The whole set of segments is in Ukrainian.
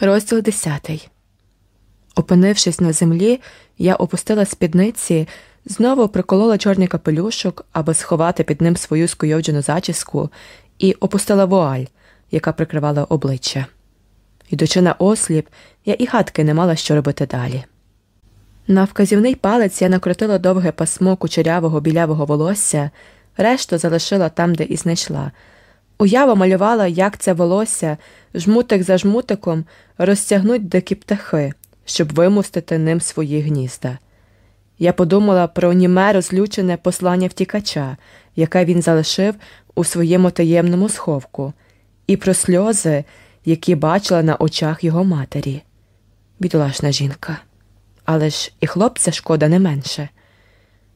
Розділ десятий. Опинившись на землі, я опустила спідниці, знову приколола чорний капелюшок, аби сховати під ним свою скуйовджену зачіску, і опустила вуаль, яка прикривала обличчя. Йдучи на осліп, я і гадки не мала що робити далі. На вказівний палець я накрутила довге пасмо кучерявого білявого волосся, решту залишила там, де і знайшла. Уява малювала, як це волосся, жмутик за жмутиком, розтягнуть дикі птахи, щоб вимустити ним свої гнізда. Я подумала про німе розлючене послання втікача, яке він залишив у своєму таємному сховку, і про сльози, які бачила на очах його матері. Бідолашна жінка. Але ж і хлопця шкода не менше.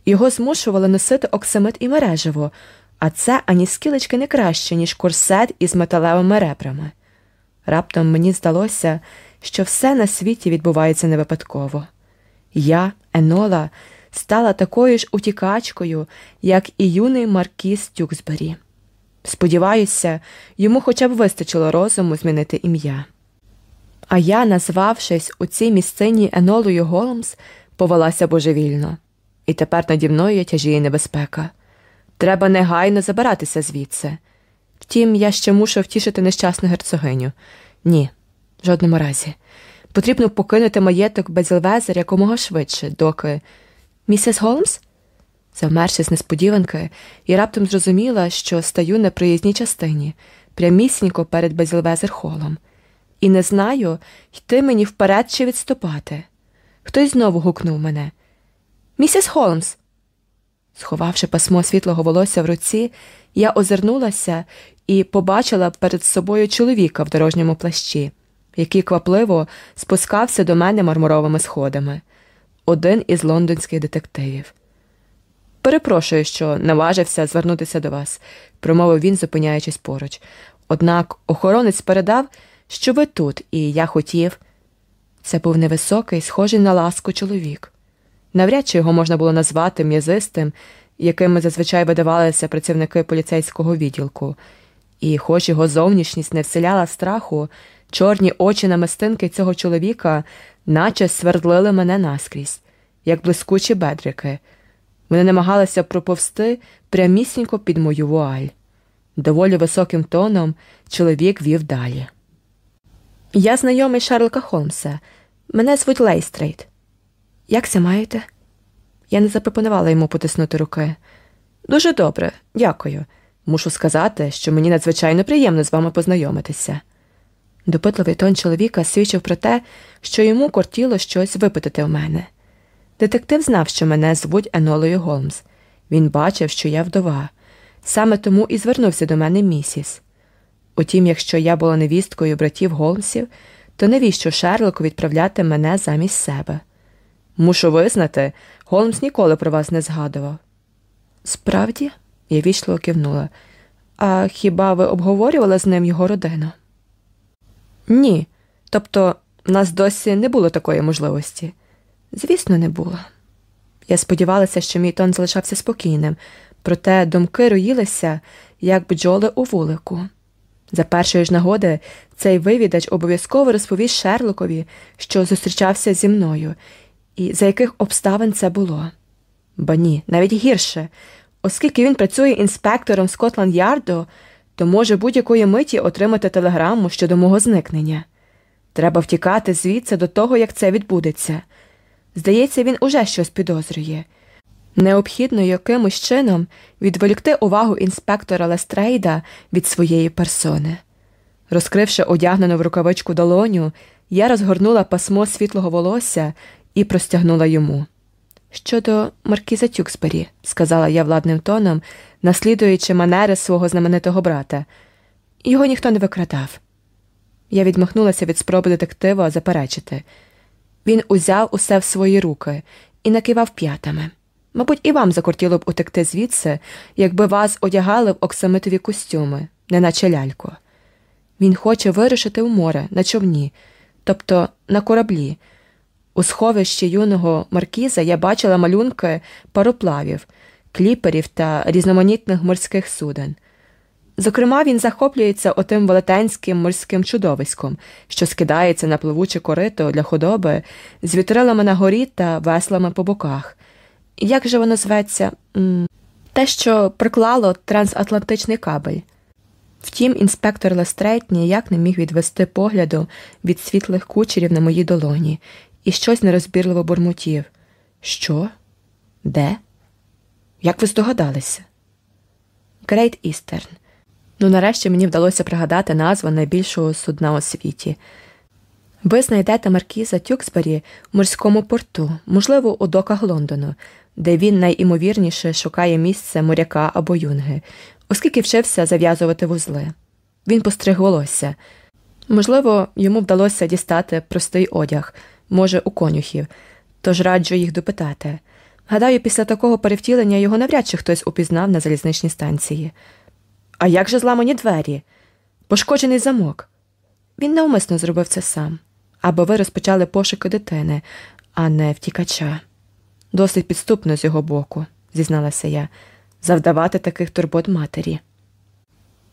Його змушували носити оксамит і мережево, а це ані скілечки не краще, ніж курсет із металевими ребрами. Раптом мені здалося, що все на світі відбувається не випадково. Я, Енола, стала такою ж утікачкою, як і юний Маркіс Тюксбері. Сподіваюся, йому хоча б вистачило розуму змінити ім'я. А я, назвавшись у цій місцині Енолою Голмс, повелася божевільно, і тепер наді мною тяжіє небезпека. Треба негайно забиратися звідси. Втім, я ще мушу втішити нещасну герцогиню. Ні, в жодному разі. Потрібно покинути маєток Безілвезер якомога швидше, доки. Місіс Голмс? Завмерши з несподіванки, і раптом зрозуміла, що стаю на проїзній частині, прямісінько перед Безілвезер холом, і не знаю, йти мені вперед чи відступати. Хтось знову гукнув мене. Місіс Холмс. Сховавши пасмо світлого волосся в руці, я озирнулася і побачила перед собою чоловіка в дорожньому плащі, який квапливо спускався до мене мармуровими сходами, один із лондонських детективів. Перепрошую, що наважився звернутися до вас, промовив він, зупиняючись поруч. Однак охоронець передав, що ви тут, і я хотів. Це був невисокий, схожий на ласку чоловік. Навряд чи його можна було назвати м'язистим, якими зазвичай видавалися працівники поліцейського відділку, і, хоч його зовнішність не вселяла страху, чорні очі намистинки цього чоловіка наче свердлили мене наскрізь, як блискучі бедрики. Вони намагалися проповзти прямісінько під мою вуаль. Доволі високим тоном чоловік вів далі. Я знайомий Шерлока Холмса. Мене звуть Лестрейд. Як ся маєте? Я не запропонувала йому потиснути руки. Дуже добре, дякую. Мушу сказати, що мені надзвичайно приємно з вами познайомитися. Допитливий тон чоловіка свідчив про те, що йому кортіло щось випитати в мене. Детектив знав, що мене звуть Енолою Голмс. Він бачив, що я вдова. Саме тому і звернувся до мене місіс. Утім, якщо я була невісткою братів Голмсів, то навіщо Шерлоку відправляти мене замість себе? Мушу визнати, Голмс ніколи про вас не згадував. Справді, я вічливо кивнула. А хіба ви обговорювали з ним його родину? Ні. Тобто, в нас досі не було такої можливості. Звісно, не було. Я сподівалася, що мій тон залишався спокійним, проте думки роїлися, як бджоли у вулику. За першої ж нагоди цей вивідач обов'язково розповість Шерлокові, що зустрічався зі мною, і за яких обставин це було. Ба ні, навіть гірше, оскільки він працює інспектором Скотланд Ярду, то може будь-якої миті отримати телеграму щодо мого зникнення. Треба втікати звідси до того, як це відбудеться. Здається, він уже щось підозрює. Необхідно якимось чином відволікти увагу інспектора Лестрейда від своєї персони. Розкривши одягнену в рукавичку долоню, я розгорнула пасмо світлого волосся і простягнула йому. Щодо Маркіза Тюксбері, сказала я владним тоном, наслідуючи манери свого знаменитого брата, його ніхто не викрадав. Я відмахнулася від спроби детектива заперечити. Він узяв усе в свої руки і накивав п'ятами. Мабуть, і вам закортіло б утекти звідси, якби вас одягали в оксамитові костюми, неначе лялько. Він хоче вирушити в море на човні, тобто на кораблі. У сховищі юного маркіза я бачила малюнки пароплавів, кліперів та різноманітних морських суден. Зокрема, він захоплюється отим велетенським морським чудовиськом, що скидається на пливуче корито для худоби з вітрилами нагорі та веслами по боках. Як же воно зветься? Те, що приклало трансатлантичний кабель. Втім, інспектор Лестрейд ніяк не міг відвести погляду від світлих кучерів на моїй долоні і щось нерозбірливо бурмотів. Що? Де? Як ви здогадалися? Грейт Істерн. Ну, нарешті мені вдалося пригадати назву найбільшого судна у світі. Ви знайдете Маркіза Тюксбері в морському порту, можливо, у доках Лондону, де він найімовірніше шукає місце моряка або юнги, оскільки вчився зав'язувати вузли. Він постриг волосся. Можливо, йому вдалося дістати простий одяг, може, у конюхів, тож раджу їх допитати. Гадаю, після такого перевтілення його навряд чи хтось упізнав на залізничній станції. А як же зламані двері? Пошкоджений замок. Він навмисно зробив це сам, або ви розпочали пошуки дитини, а не втікача. Досить підступно з його боку, зізналася я, завдавати таких турбот матері.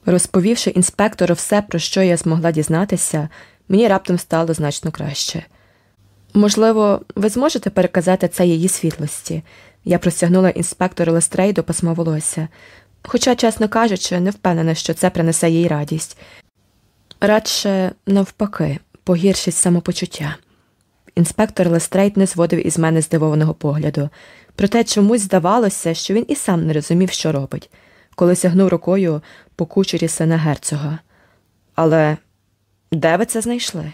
Розповівши інспектору все, про що я змогла дізнатися, мені раптом стало значно краще. Можливо, ви зможете переказати це її світлості. Я простягнула інспектору Лестрейду пасмо волосся, хоча, чесно кажучи, не впевнена, що це принесе їй радість. Радше, навпаки, погіршить самопочуття. Інспектор Лестрейд не зводив із мене здивованого погляду, проте чомусь здавалося, що він і сам не розумів, що робить, коли сягнув рукою по кучері сина герцога. Але де ви це знайшли?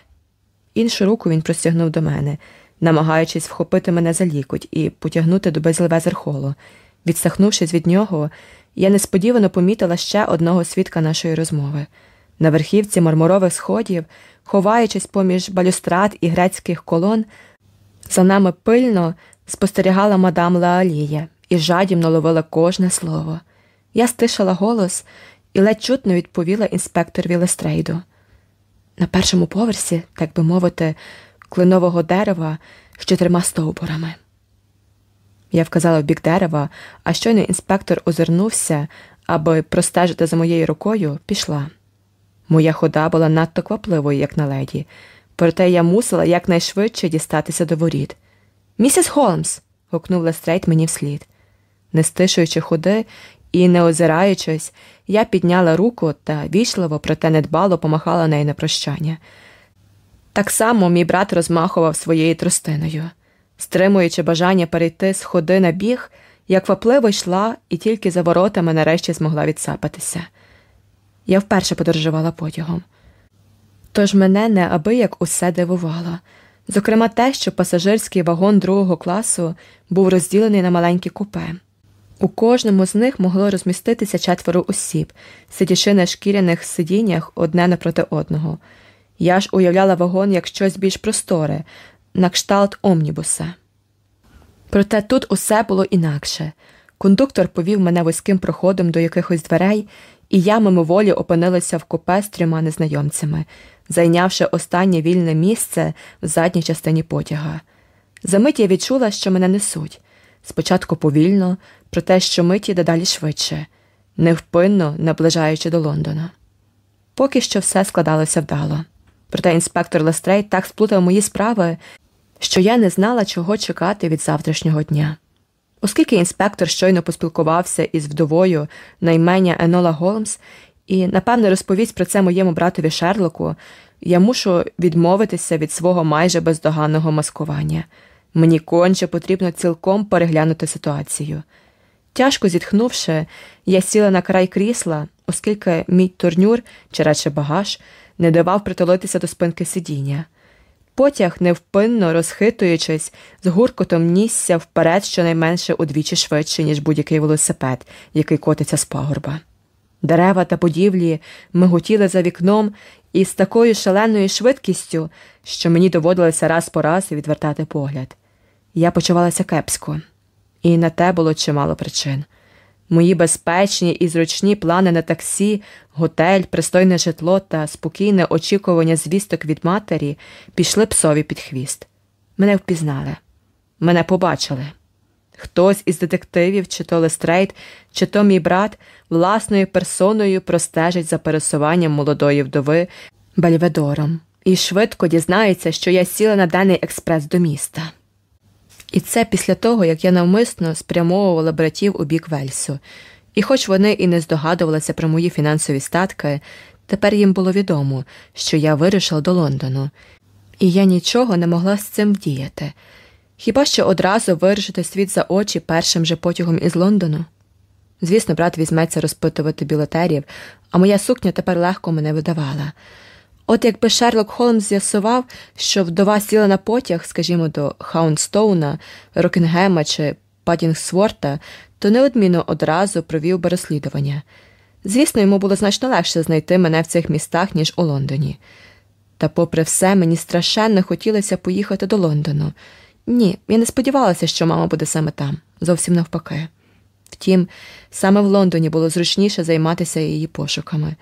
Іншу руку він простягнув до мене, намагаючись вхопити мене за лікоть і потягнути до Безлевезерхолу. Відсахнувшись від нього, я несподівано помітила ще одного свідка нашої розмови. На верхівці мармурових сходів, ховаючись поміж балюстрад і грецьких колон, за нами пильно спостерігала мадам Лаалія і жадібно ловила кожне слово. Я стишила голос і ледь чутно відповіла інспекторові Лестрейду. На першому поверсі, так би мовити, клинового дерева з чотирма стовбурами. Я вказала в бік дерева, а щойно інспектор озирнувся, аби простежити за моєю рукою, пішла. Моя хода була надто квапливою, як на леді, проте я мусила якнайшвидше дістатися до воріт. Місіс Холмс. гукнув Лестрейд мені вслід. Не стишуючи ходи і не озираючись, я підняла руку та вічливо, проте недбало помахала нею на прощання. Так само мій брат розмахував своєю тростиною, стримуючи бажання перейти з ходи на біг, я квапливо йшла і тільки за воротами нарешті змогла відсапатися. Я вперше подорожувала потягом. Тож мене неабияк усе дивувало, зокрема те, що пасажирський вагон другого класу був розділений на маленькі купе. У кожному з них могло розміститися четверо осіб, сидячи на шкіряних сидіннях одне напроти одного. Я ж уявляла вагон як щось більш просторе, на кшталт омнібуса. Проте тут усе було інакше. Кондуктор повів мене вузьким проходом до якихось дверей, і я мимоволі опинилася в купе з трьома незнайомцями, зайнявши останнє вільне місце в задній частині потяга. Замить я відчула, що мене несуть спочатку повільно, проте щомиті дедалі швидше, невпинно наближаючи до Лондона. Поки що все складалося вдало. Проте інспектор Лестрей так сплутав мої справи, що я не знала, чого чекати від завтрашнього дня. Оскільки інспектор щойно поспілкувався із вдовою на імення Енола Голмс і, напевне, розповість про це моєму братові Шерлоку, я мушу відмовитися від свого майже бездоганного маскування. Мені конче потрібно цілком переглянути ситуацію. Тяжко зітхнувши, я сіла на край крісла, оскільки мій турнюр, чи радше багаж, не давав притулитися до спинки сидіння. Потяг, невпинно розхитуючись, з гуркотом нісся вперед щонайменше удвічі швидше, ніж будь-який велосипед, який котиться з пагорба. Дерева та будівлі миготіли за вікном із такою шаленою швидкістю, що мені доводилося раз по раз відвертати погляд. Я почувалася кепсько, і на те було чимало причин. Мої безпечні і зручні плани на таксі, готель, пристойне житло та спокійне очікування звісток від матері пішли псові під хвіст. Мене впізнали, мене побачили. Хтось із детективів, чи то Лестрейд, чи то мій брат, власною персоною простежить за пересуванням молодої вдови Бельвідером і швидко дізнається, що я сіла на денний експрес до міста. І це після того, як я навмисно спрямовувала братів у бік Вельсу, і хоч вони і не здогадувалися про мої фінансові статки, тепер їм було відомо, що я вирішила до Лондону, і я нічого не могла з цим вдіяти. Хіба що одразу вирішити світ за очі першим же потягом із Лондону? Звісно, брат візьметься розпитувати білотерів, а моя сукня тепер легко мене видавала. От якби Шерлок Холмс з'ясував, що вдова сіла на потяг, скажімо, до Хаунстоуна, Рокінгема чи Падінгсворта, то неодмінно одразу провів би розслідування. Звісно, йому було значно легше знайти мене в цих містах, ніж у Лондоні. Та, попри все, мені страшенно хотілося поїхати до Лондону. Ні, я не сподівалася, що мама буде саме там, зовсім навпаки. Втім, саме в Лондоні було зручніше займатися її пошуками.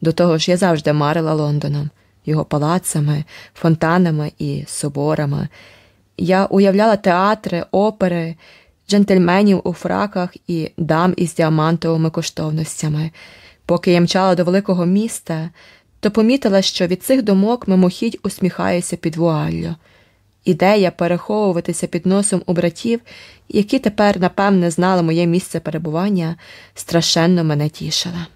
До того ж, я завжди марила Лондоном, його палацами, фонтанами і соборами. Я уявляла театри, опери, джентльменів у фраках і дам із діамантовими коштовностями. Поки я мчала до великого міста, то помітила, що від цих думок мимохідь усміхаюся під вуаллю. Ідея переховуватися під носом у братів, які тепер, напевне, знали моє місце перебування, страшенно мене тішила.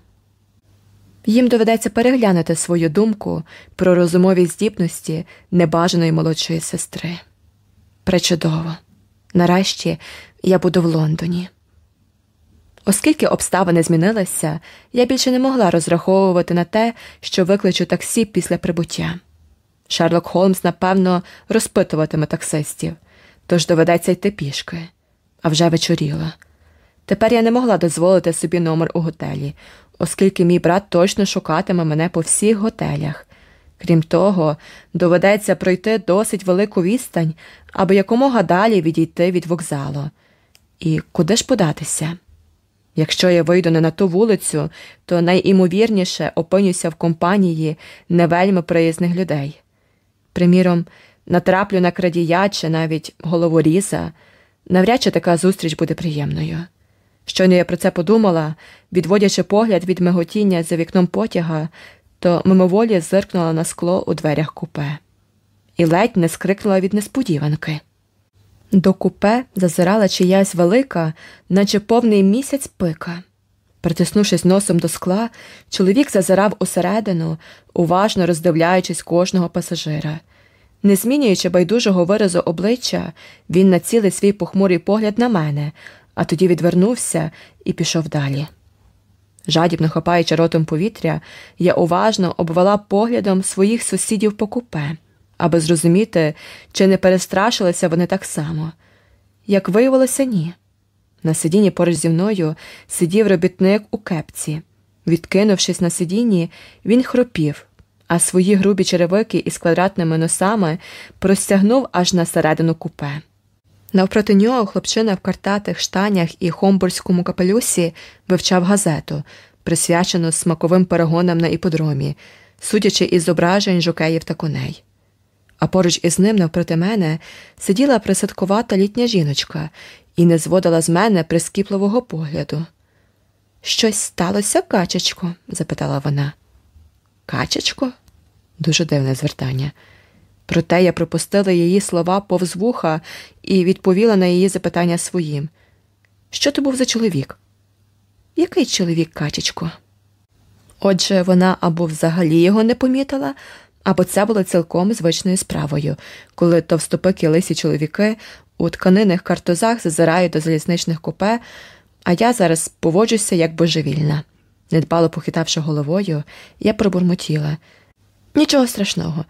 Їм доведеться переглянути свою думку про розумові здібності небажаної молодшої сестри. Пречудово. Нарешті я буду в Лондоні. Оскільки обставини змінилися, я більше не могла розраховувати на те, що викличу таксі після прибуття. Шерлок Холмс, напевно, розпитуватиме таксистів, тож доведеться йти пішки, а вже вечоріла. Тепер я не могла дозволити собі номер у готелі, оскільки мій брат точно шукатиме мене по всіх готелях. Крім того, доведеться пройти досить велику відстань, аби якомога далі відійти від вокзалу. І куди ж податися? Якщо я вийду не на ту вулицю, то найімовірніше опинюся в компанії не вельми приязних людей. Приміром, натраплю на крадія чи навіть головоріза, навряд чи така зустріч буде приємною. Щойно я про це подумала, відводячи погляд від миготіння за вікном потяга, то мимоволі зиркнула на скло у дверях купе і ледь не скрикнула від несподіванки. До купе зазирала чиясь велика, наче повний місяць пика. Притиснувшись носом до скла, чоловік зазирав усередину, уважно роздивляючись кожного пасажира. Не змінюючи байдужого виразу обличчя, він націлив свій похмурий погляд на мене, а тоді відвернувся і пішов далі. Жадібно хапаючи ротом повітря, я уважно обвела поглядом своїх сусідів по купе, аби зрозуміти, чи не перестрашилися вони так само. Як виявилося, ні. На сидінні поруч зі мною сидів робітник у кепці. Відкинувшись на сидінні, він хропів, а свої грубі черевики із квадратними носами простягнув аж на середину купе. Навпроти нього хлопчина в картатих штанях і хомбурзькому капелюсі вивчав газету, присвячену смаковим перегонам на іподромі, судячи із зображень жокеїв та коней. А поруч із ним, навпроти мене, сиділа присадкувата літня жіночка і не зводила з мене прискіпливого погляду. Щось сталося, качечко? запитала вона. Качечко? Дуже дивне звертання. Проте я пропустила її слова повз вуха і відповіла на її запитання своїм. Що то був за чоловік? Який чоловік, качечко? Отже, вона або взагалі його не помітила, або це було цілком звичною справою, коли товстопики лисі чоловіки у тканинних картозах зазирають до залізничних купе, а я зараз поводжуся як божевільна. Недбало похитавши головою, я пробурмотіла. Нічого страшного.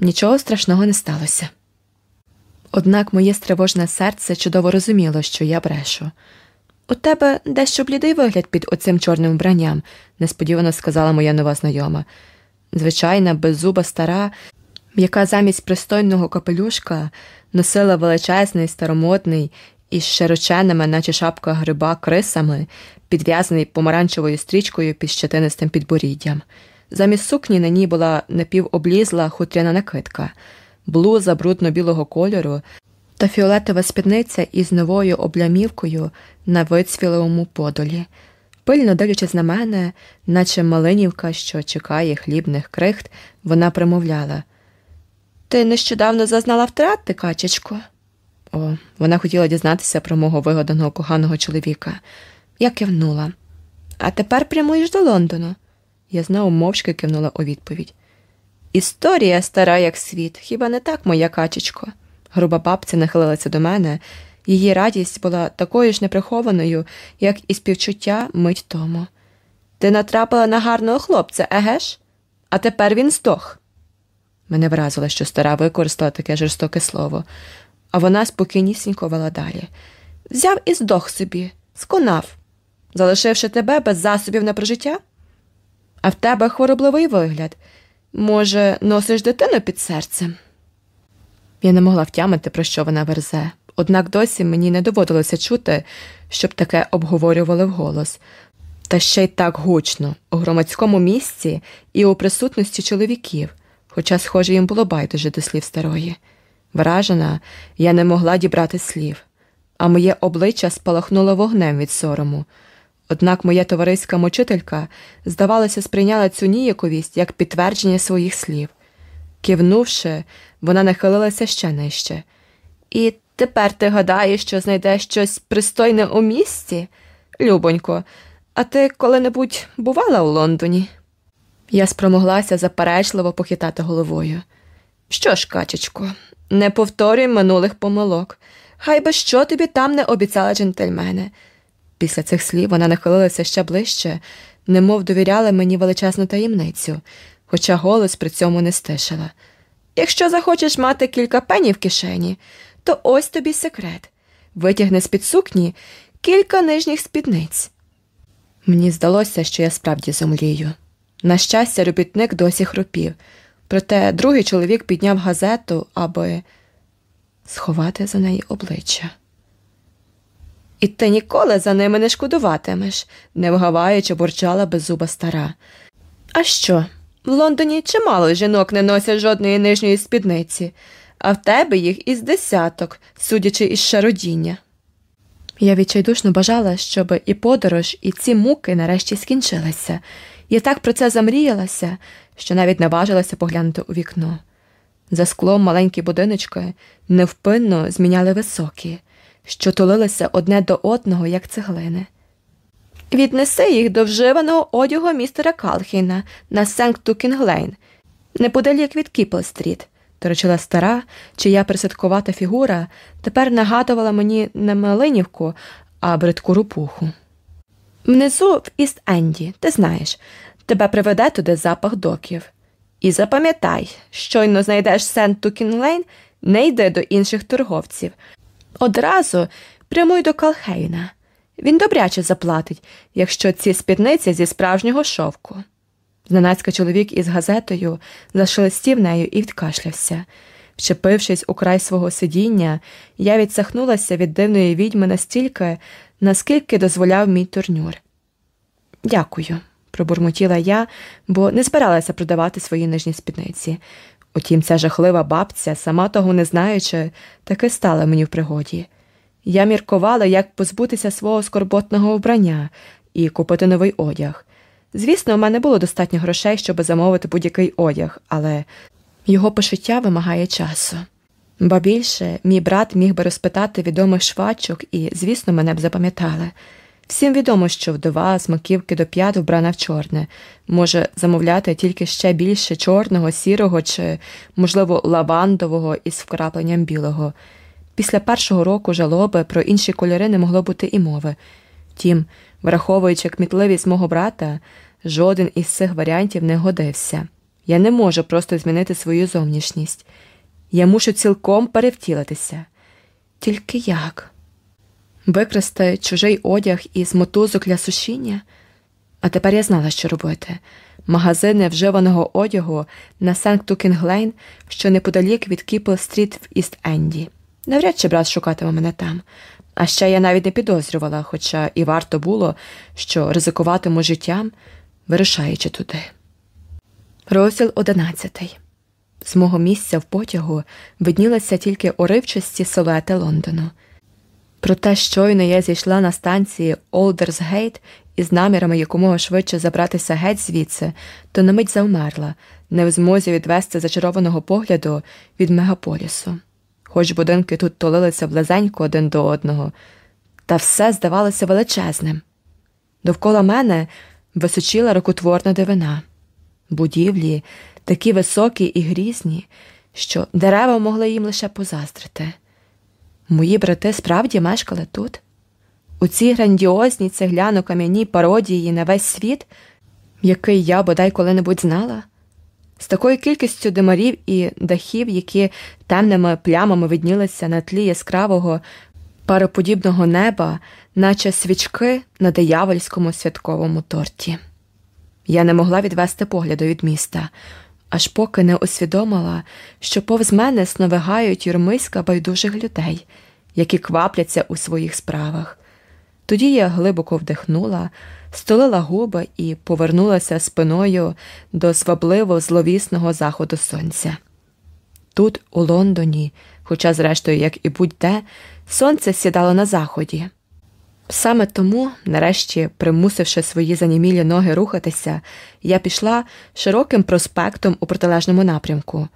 Нічого страшного не сталося. Однак моє стривожне серце чудово розуміло, що я брешу. У тебе дещо блідий вигляд під оцим чорним вбранням, несподівано сказала моя нова знайома. Звичайна, беззуба стара, яка замість пристойного капелюшка носила величезний, старомодний із широченими, наче шапка гриба, крисами, підв'язаний помаранчевою стрічкою під щетинистим підборіддям. Замість сукні на ній була напівоблізла хутряна накидка, блуза брудно-білого кольору та фіолетова спідниця із новою облямівкою на вицвілому подолі, пильно дивлячись на мене, наче малинівка, що чекає хлібних крихт, вона примовляла Ти нещодавно зазнала втрати, качечко? О, вона хотіла дізнатися про мого вигаданого коханого чоловіка. Я кивнула. А тепер прямуєш до Лондону. Я знову мовчки кивнула у відповідь. Історія стара, як світ, хіба не так, моя качечко? Груба бабця нахилилася до мене, її радість була такою ж неприхованою, як і співчуття мить тому. Ти натрапила на гарного хлопця, егеш? А тепер він здох. Мене вразило, що стара використала таке жорстоке слово, а вона спокійнісінько вела далі. Взяв і здох собі, сконав, залишивши тебе без засобів на прожиття. А в тебе хворобливий вигляд. Може, носиш дитину під серцем? Я не могла втямити, про що вона верзе, однак досі мені не доводилося чути, щоб таке обговорювали вголос, та ще й так гучно, у громадському місці і у присутності чоловіків, хоча, схоже, їм було байдуже до слів старої. Вражена, я не могла дібрати слів, а моє обличчя спалахнуло вогнем від сорому. Однак моя товариська мучителька, здавалося, сприйняла цю ніяковість як підтвердження своїх слів. Кивнувши, вона нахилилася ще нижче. І тепер ти гадаєш, що знайдеш щось пристойне у місті? Любонько, а ти коли-небудь бувала у Лондоні? Я спромоглася заперечливо похитати головою. Що ж, качечко, не повторюй минулих помилок. Хай би що тобі там не обіцяли джентльмени. Після цих слів вона нахилилася ще ближче, немов довіряла мені величезну таємницю, хоча голос при цьому не стишила. Якщо захочеш мати кілька пенів в кишені, то ось тобі секрет витягни з під сукні кілька нижніх спідниць. Мені здалося, що я справді зумлію. На щастя, робітник досі хропів, проте другий чоловік підняв газету, аби сховати за неї обличчя. І ти ніколи за ними не шкодуватимеш, не вгаваючи, бурчала беззуба стара. А що? В Лондоні чимало жінок не носять жодної нижньої спідниці, а в тебе їх із десяток, судячи із шародіння. Я відчайдушно бажала, щоб і подорож, і ці муки нарешті скінчилися. Я так про це замріялася, що навіть наважилася поглянути у вікно. За склом маленькі будиночки невпинно зміняли високі, що тулилися одне до одного, як цеглини. Віднеси їх до вживаного одягу містера Калхіна на Сент Тукінг-лейн, неподалік від Кіпл-стріт, торочила стара, чия присадкувата фігура тепер нагадувала мені не Малинівку, а бридку ропуху. Внизу в Іст Енді, ти знаєш, тебе приведе туди запах доків. І запам'ятай, щойно знайдеш Сент Тукінг-лейн, не йди до інших торговців. Одразу прямуй до Калхейна. Він добряче заплатить, якщо ці спідниці зі справжнього шовку. Зненацька чоловік із газетою зашелестів нею і відкашлявся. Вчепившись у край свого сидіння, я відсахнулася від дивної відьми настільки, наскільки дозволяв мій турнюр. Дякую, пробурмотіла я, бо не збиралася продавати свої нижні спідниці. Утім, ця жахлива бабця, сама того не знаючи, таки стала мені в пригоді. Я міркувала, як позбутися свого скорботного вбрання і купити новий одяг. Звісно, у мене було достатньо грошей, щоб замовити будь-який одяг, але його пошиття вимагає часу. Ба більше, мій брат міг би розпитати відомих швачок і, звісно, мене б запам'ятали. Всім відомо, що вдова з маківки до п'ят вбрана в чорне, може замовляти тільки ще більше чорного, сірого чи, можливо, лавандового із вкрапленням білого. Після першого року жалоби про інші кольори не могло бути і мови. Втім, враховуючи кмітливість мого брата, жоден із цих варіантів не годився. Я не можу просто змінити свою зовнішність. Я мушу цілком перевтілитися. Тільки як? Викрасти чужий одяг із мотузок для сушіння? А тепер я знала, що робити. Магазини вживаного одягу на Сент Тукінг-лейн, що неподалік від Кіпл Стріт в Іст Енді. Навряд чи брат шукатиме мене там. А ще я навіть не підозрювала, хоча і варто було, що ризикуватиму життям, вирушаючи туди. Розділ одинадцятий. З мого місця в потягу виднілися тільки уривчасті силуети Лондону. Проте щойно я зійшла на станції Олдерсгейт із намірами якомога швидше забратися геть звідси, то на мить завмерла, не в змозі відвести зачарованого погляду від мегаполісу. Хоч будинки тут тулилися близенько один до одного, та все здавалося величезним. Довкола мене височила рукотворна дивина, будівлі такі високі і грізні, що дерева могли їм лише позаздрити. Мої брати справді мешкали тут, у цій грандіозній цегляно кам'яній пародії на весь світ, який я бодай коли-небудь знала, з такою кількістю димарів і дахів, які темними плямами виднілися на тлі яскравого пароподібного неба, наче свічки на диявольському святковому торті. Я не могла відвести погляду від міста, аж поки не усвідомила, що повз мене сновигають юрмиська байдужих людей, які квапляться у своїх справах. Тоді я глибоко вдихнула, столила губи і повернулася спиною до свабливо зловісного заходу сонця. Тут, у Лондоні, хоча, зрештою, як і будь-де, сонце сідало на заході. Саме тому, нарешті, примусивши свої занімілі ноги рухатися, я пішла широким проспектом у протилежному напрямку,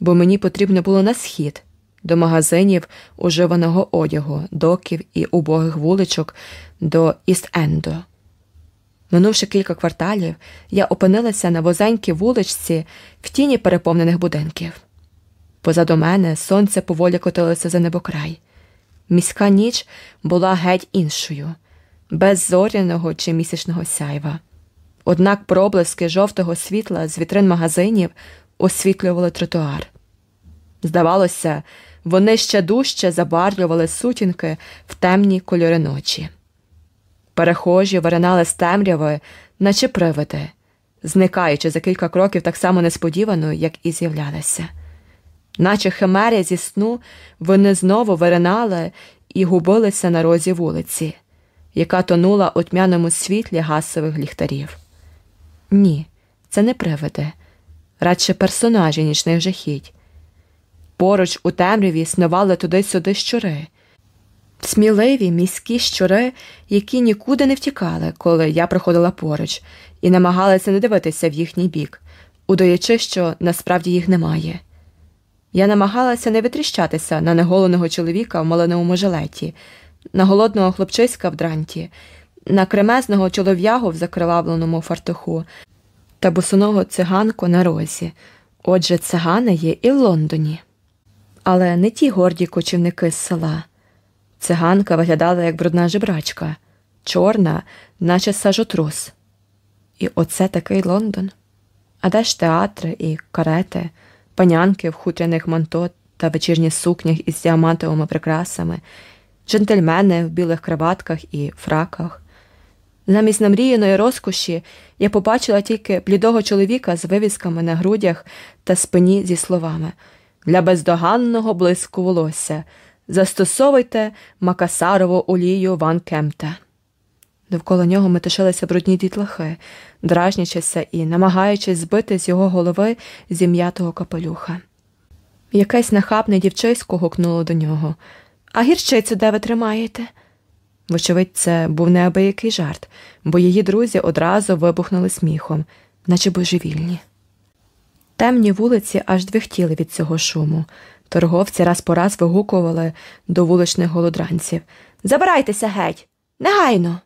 бо мені потрібно було на схід, до магазинів уживаного одягу, доків і убогих вуличок до Іст-Ендо. Минувши кілька кварталів, я опинилася на возенькій вуличці в тіні переповнених будинків. Позаду мене сонце поволі котилося за небокрай. Міська ніч була геть іншою, без зоряного чи місячного сяйва. Однак проблиски жовтого світла з вітрин магазинів освітлювали тротуар. Здавалося, вони ще дужче забарвлювали сутінки в темні кольори ночі. Перехожі виринали з темряви, наче привиди, зникаючи за кілька кроків так само несподівано, як і з'являлися. Наче химери зі сну вони знову виринали і губилися на розі вулиці, яка тонула у тьмяному світлі гасових ліхтарів. Ні, це не привиди, радше персонажі нічних жахіть. Поруч у темряві снували туди-сюди щури, сміливі міські щури, які нікуди не втікали, коли я приходила поруч, і намагалися не дивитися в їхній бік, удаючи, що насправді їх немає. Я намагалася не витріщатися на неголеного чоловіка в малиновому жилеті, на голодного хлопчиська в дранті, на кремезного чолов'ягу в закривавленому фартуху та босоного циганку на розі. Отже, цигани є і в Лондоні. Але не ті горді кочівники з села. Циганка виглядала як брудна жебрачка, чорна, наче сажотрус. І оце такий Лондон. А де ж театри і карети? Панянки в хутряних манто та вечірніх сукнях із діамантовими прикрасами, джентльмени в білих краватках і фраках. Замість намріяної розкоші я побачила тільки блідого чоловіка з вивісками на грудях та спині зі словами для бездоганного блиску волосся. Застосовуйте макасарову олію Ван Кемта. Довкола нього метушилися брудні дітлахи, дражнячися і намагаючись збити з його голови зім'ятого капелюха. Якесь нахабне дівчисько гукнуло до нього. А гірчицю де ви тримаєте? Вочевидь, це був неабиякий жарт, бо її друзі одразу вибухнули сміхом, наче божевільні. Темні вулиці аж двихтіли від цього шуму. Торговці раз по раз вигукували до вуличних голодранців Забирайтеся геть, негайно.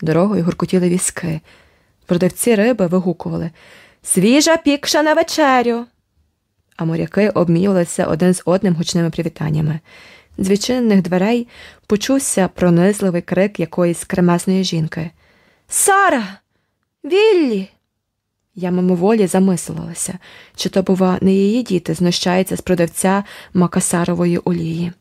Дорогою гуркотіли візки. Продавці риби вигукували Свіжа пікша на вечерю. А моряки обмінювалися один з одним гучними привітаннями. З відчинених дверей почувся пронизливий крик якоїсь кремезної жінки. Сара, Віллі. Я мимоволі замислилася, чи то, бува, не її діти знущаються з продавця макасарової олії.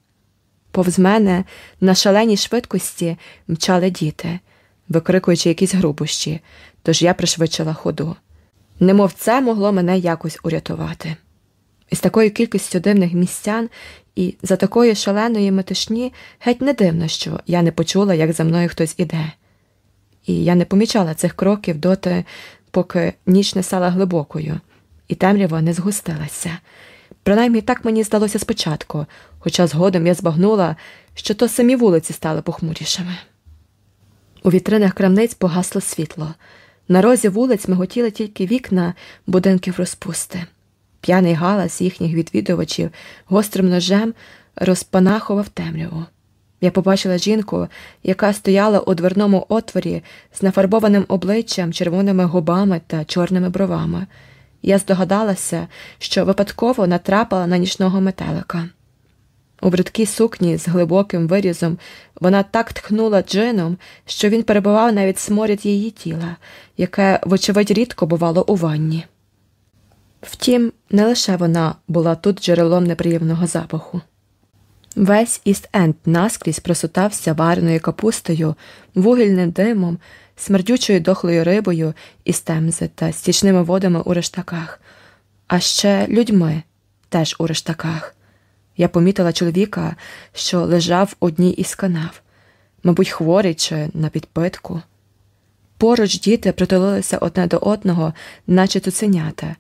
Повз мене на шаленій швидкості мчали діти викрикуючи якісь грубощі, тож я пришвидшила ходу. Немов це могло мене якось урятувати. Із такою кількістю дивних містян і за такої шаленої метушні геть не дивно, що я не почула, як за мною хтось іде. І я не помічала цих кроків доти, поки ніч не стала глибокою, і темрява не згустилася. Принаймні так мені здалося спочатку, хоча згодом я збагнула, що то самі вулиці стали похмурішими. У вітринах крамниць погасло світло. На розі вулиць миготіли тільки вікна будинків розпусти. П'яний галас їхніх відвідувачів гострим ножем розпанахував темряву. Я побачила жінку, яка стояла у дверному отворі з нафарбованим обличчям, червоними губами та чорними бровами. Я здогадалася, що випадково натрапила на нічного метелика. У бридкій сукні з глибоким вирізом вона так тхнула джином, що він перебував навіть сморід її тіла, яке, вочевидь, рідко бувало у ванні. Втім, не лише вона була тут джерелом неприємного запаху. Весь іст енд наскрізь просутався вареною капустою, вугільним димом, смердючою дохлою рибою із темзи та стічними водами у рештаках, а ще людьми теж у рештаках. Я помітила чоловіка, що лежав в одній із канав, мабуть, хворий чи на підпитку. Поруч діти притулилися одне до одного, наче цуценята.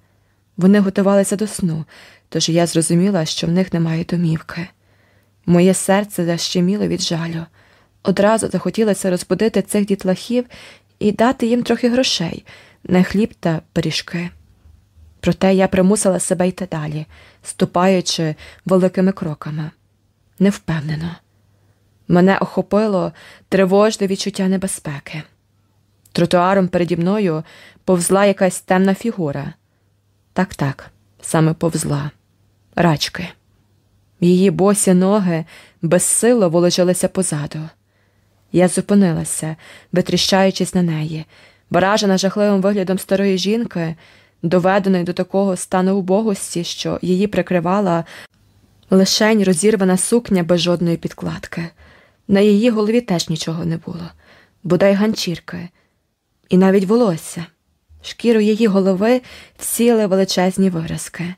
Вони готувалися до сну, тож я зрозуміла, що в них немає домівки. Моє серце защеміло від жалю. Одразу захотілося розбудити цих дітлахів і дати їм трохи грошей на хліб та пиріжки. Проте я примусила себе йти далі, ступаючи великими кроками. Невпевнено. Мене охопило тривожне відчуття небезпеки. Тротуаром переді мною повзла якась темна фігура. Так, так, саме повзла, рачки. Її босі ноги безсило волочилися позаду. Я зупинилася, витріщаючись на неї, вражена жахливим виглядом старої жінки, доведеної до такого стану убогості, що її прикривала лишень розірвана сукня без жодної підкладки. На її голові теж нічого не було, бодай ганчірки, і навіть волосся. Шкіру її голови всіли величезні виразки.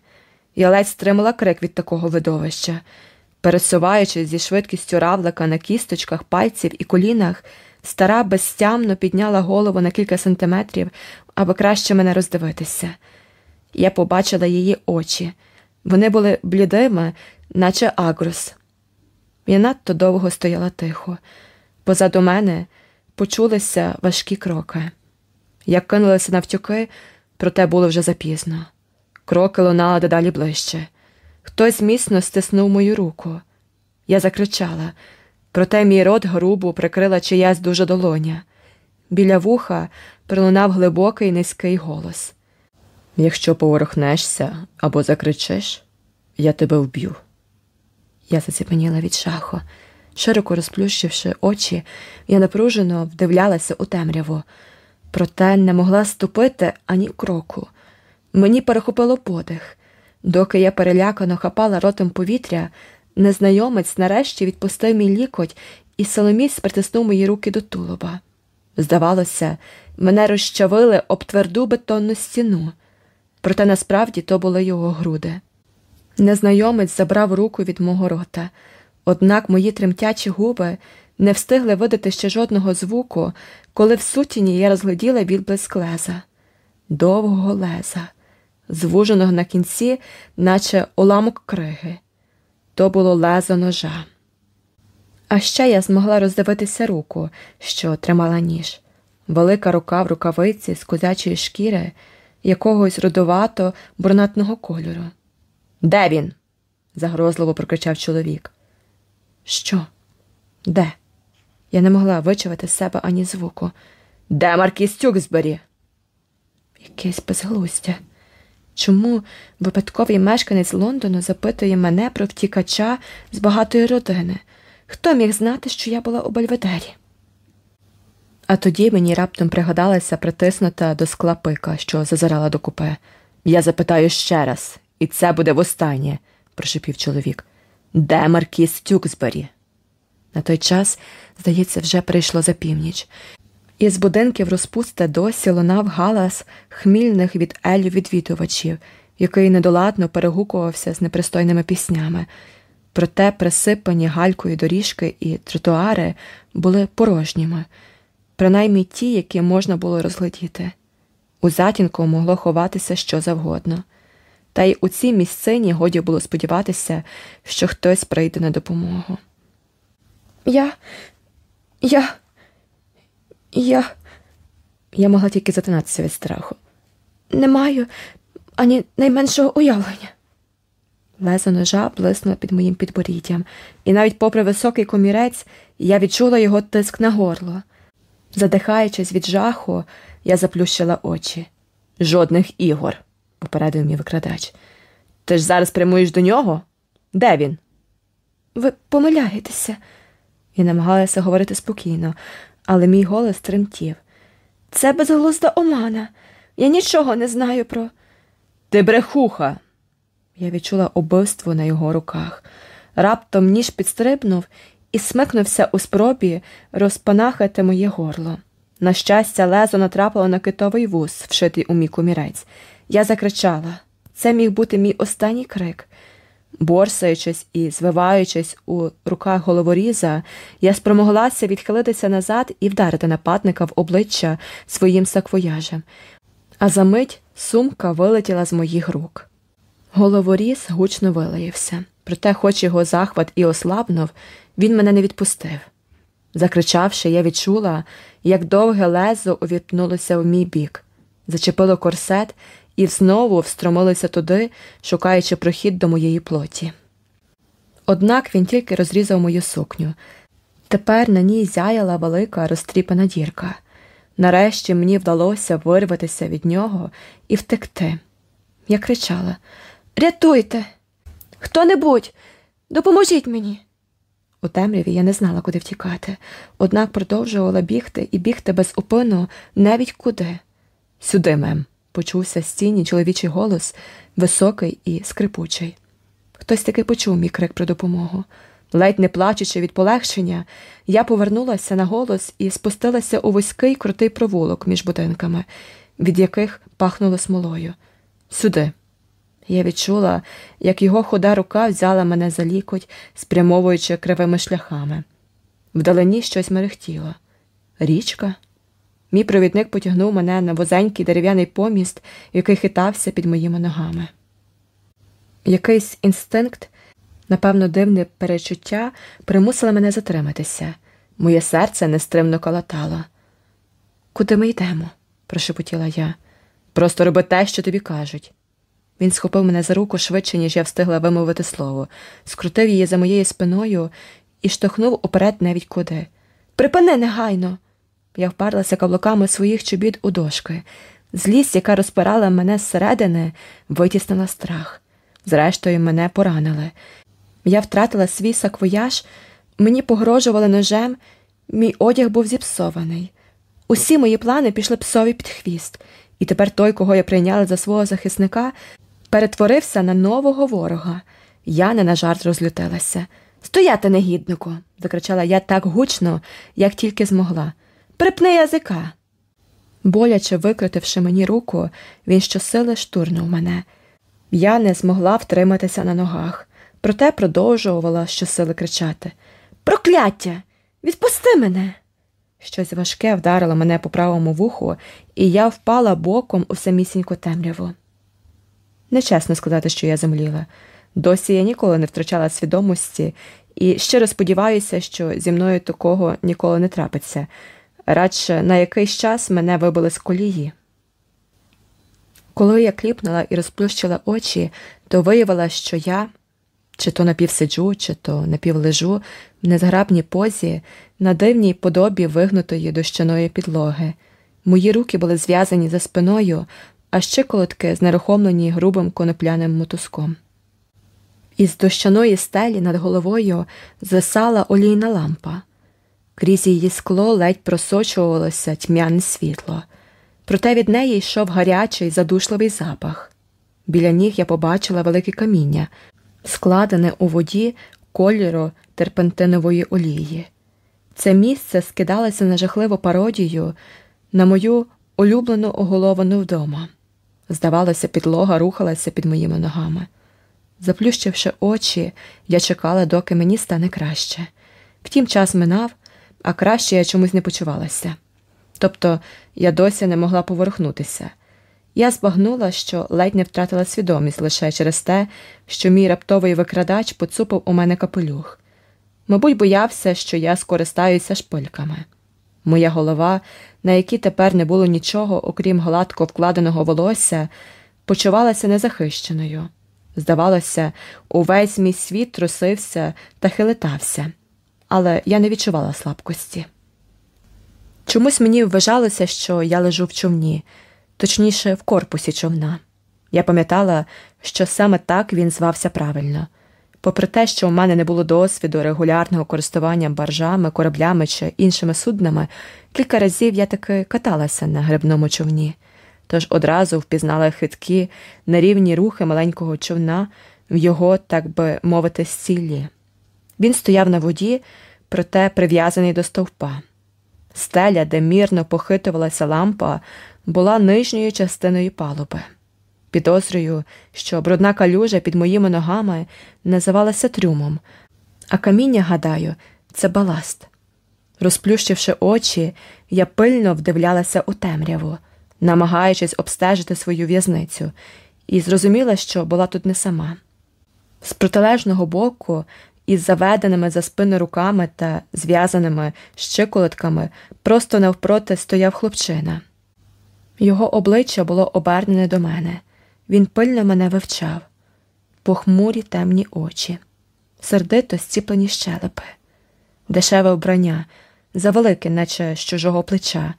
Я ледь стримала крик від такого видовища. Пересуваючись зі швидкістю равлика на кісточках, пальців і колінах, стара безтямно підняла голову на кілька сантиметрів, аби краще мене роздивитися. Я побачила її очі. Вони були блідими, наче агрус. Я надто довго стояла тихо. Позаду мене почулися важкі кроки. Я кинулася навтюки, проте було вже запізно. Кроки лунали дедалі ближче. Хтось міцно стиснув мою руку. Я закричала, проте мій рот грубо прикрила чиясь дуже долоня. Біля вуха пролунав глибокий низький голос. Якщо поворухнешся або закричиш, я тебе вб'ю. Я заціпеніла від шаху. Широко розплющивши очі, я напружено вдивлялася у темряву, проте не могла ступити ані кроку. Мені перехопило подих. Доки я перелякано хапала ротом повітря, незнайомець нарешті відпустив мій лікоть і соломіць притиснув мої руки до тулуба. Здавалося, мене розчавили об тверду бетонну стіну, проте насправді то були його груди. Незнайомець забрав руку від мого рота, однак мої тремтячі губи не встигли видати ще жодного звуку, коли в сутіні я розгляділа відблиск леза, довгого леза звуженого на кінці, наче уламок криги. То було лезо ножа. А ще я змогла роздивитися руку, що тримала ніж, велика рука в рукавиці з козячої шкіри, якогось рудовато брунатного кольору. Де він? загрозливо прокричав чоловік. Що? Де? Я не могла вичавити з себе ані звуку. Де Маркіс Тюксбері? Якесь безглуздя. Чому випадковий мешканець Лондону запитує мене про втікача з багатої родини? Хто міг знати, що я була у Бельведері? А тоді мені раптом пригадалася притиснута до скла пика, що зазирала до купе. Я запитаю ще раз, і це буде востаннє, прошепів чоловік. Де Маркіс Тюксбері? На той час, здається, вже прийшло за північ. Із будинків розпусти досі лунав галас хмільних від Елю відвідувачів, який недоладно перегукувався з непристойними піснями. Проте присипані галькою доріжки і тротуари були порожніми, принаймні ті, які можна було розглядіти. У затінку могло ховатися що завгодно. та й у цій місцині годі було сподіватися, що хтось прийде на допомогу. Я, я, я. Я могла тільки затинатися від страху. Не маю ані найменшого уявлення. Лезо ножа блиснуло під моїм підборіддям, і навіть попри високий комірець я відчула його тиск на горло. Задихаючись від жаху, я заплющила очі. Жодних ігор, попередив мій викрадач. Ти ж зараз прямуєш до нього? Де він? Ви помиляєтеся. Я намагалася говорити спокійно, але мій голос тремтів. Це безглузда омана. Я нічого не знаю про. Ти брехуха. Я відчула убивство на його руках. Раптом ніж підстрибнув і смикнувся у спробі розпанахати моє горло. На щастя, лезо натрапило на китовий вуз, вшитий у мій комірець. Я закричала. Це міг бути мій останній крик. Борсаючись і звиваючись у руках головоріза, я спромоглася відхилитися назад і вдарити нападника в обличчя своїм саквояжем. А за мить сумка вилетіла з моїх рук. Головоріз гучно вилаявся, проте, хоч його захват і ослабнув, він мене не відпустив. Закричавши, я відчула, як довге лезо увіпнулося в мій бік, зачепило корсет і знову встромилося туди, шукаючи прохід до моєї плоті. Однак він тільки розрізав мою сукню. Тепер на ній зяяла велика розтріпана дірка. Нарешті мені вдалося вирватися від нього і втекти. Я кричала Рятуйте, хто небудь, допоможіть мені. У темряві я не знала, куди втікати, однак продовжувала бігти і бігти без упину навіть куди. Сюди, мем, почувся з чоловічий голос, високий і скрипучий. Хтось таки почув мій крик про допомогу. Ледь не плачучи від полегшення, я повернулася на голос і спустилася у вузький крутий провулок між будинками, від яких пахнуло смолою. Сюди. Я відчула, як його худа рука взяла мене за лікоть, спрямовуючи кривими шляхами. Вдалині щось мерехтіло. Річка. Мій провідник потягнув мене на возенький дерев'яний поміст, який хитався під моїми ногами. Якийсь інстинкт, напевно, дивне перечуття примусило мене затриматися. Моє серце нестримно калатало. Куди ми йдемо? прошепотіла я. Просто роби те, що тобі кажуть. Він схопив мене за руку швидше, ніж я встигла вимовити слово, скрутив її за моєю спиною і штовхнув уперед невідь-куди. Припини негайно. Я впарлася каблуками своїх чобіт у дошки. Злість, яка розпирала мене зсередини, витіснила страх. Зрештою, мене поранили. Я втратила свій саквояж, мені погрожували ножем, мій одяг був зіпсований. Усі мої плани пішли псові під хвіст, і тепер той, кого я прийняла за свого захисника, перетворився на нового ворога. Я не на жарт розлютилася. Стояти, негіднику, закричала я так гучно, як тільки змогла. Припни язика. Боляче викритивши мені руку, він щосили штурнув мене. Я не змогла втриматися на ногах, проте продовжувала щосили кричати Прокляття! Відпусти мене! Щось важке вдарило мене по правому вуху, і я впала боком у самісіньку темряву. Нечесно сказати, що я земліла. Досі я ніколи не втрачала свідомості і щиро сподіваюся, що зі мною такого ніколи не трапиться. Радше на якийсь час мене вибили з колії. Коли я кліпнула і розплющила очі, то виявила, що я чи то напівсиджу, чи то напівлежу в незграбній позі на дивній подобі вигнутої дощаної підлоги. Мої руки були зв'язані за спиною, а ще колодки знерухомлені грубим конопляним мотузком. Із дощаної стелі над головою звисала олійна лампа. Крізь її скло ледь просочувалося тьмяне світло, проте від неї йшов гарячий задушливий запах. Біля ніг я побачила велике каміння, складене у воді кольору терпентинової олії. Це місце скидалося на жахливу пародію на мою улюблену оголовану вдома. Здавалося, підлога рухалася під моїми ногами. Заплющивши очі, я чекала, доки мені стане краще. Втім, час минав, а краще я чомусь не почувалася. Тобто я досі не могла поворухнутися. Я збагнула, що ледь не втратила свідомість лише через те, що мій раптовий викрадач поцупив у мене капелюх. Мабуть, боявся, що я скористаюся шпильками. Моя голова, на якій тепер не було нічого, окрім гладко вкладеного волосся, почувалася незахищеною. Здавалося, увесь мій світ трусився та хилитався, але я не відчувала слабкості. Чомусь мені вважалося, що я лежу в човні, точніше, в корпусі човна. Я пам'ятала, що саме так він звався правильно. Попри те, що у мене не було досвіду регулярного користування баржами, кораблями чи іншими суднами, кілька разів я таки каталася на грибному човні, тож одразу впізнала хиткі, нерівні рухи маленького човна в його, так би мовити, стілі. Він стояв на воді, проте прив'язаний до стовпа. Стеля, де мірно похитувалася лампа, була нижньою частиною палуби. Підозрюю, що брудна калюжа під моїми ногами називалася трюмом, а каміння, гадаю, це баласт. Розплющивши очі, я пильно вдивлялася у темряву, намагаючись обстежити свою в'язницю, і зрозуміла, що була тут не сама. З протилежного боку, із заведеними за спину руками та зв'язаними щиколотками, просто навпроти стояв хлопчина. Його обличчя було обернене до мене. Він пильно мене вивчав, похмурі темні очі, сердито зціплені щелепи, дешеве вбрання, завелике, наче з чужого плеча,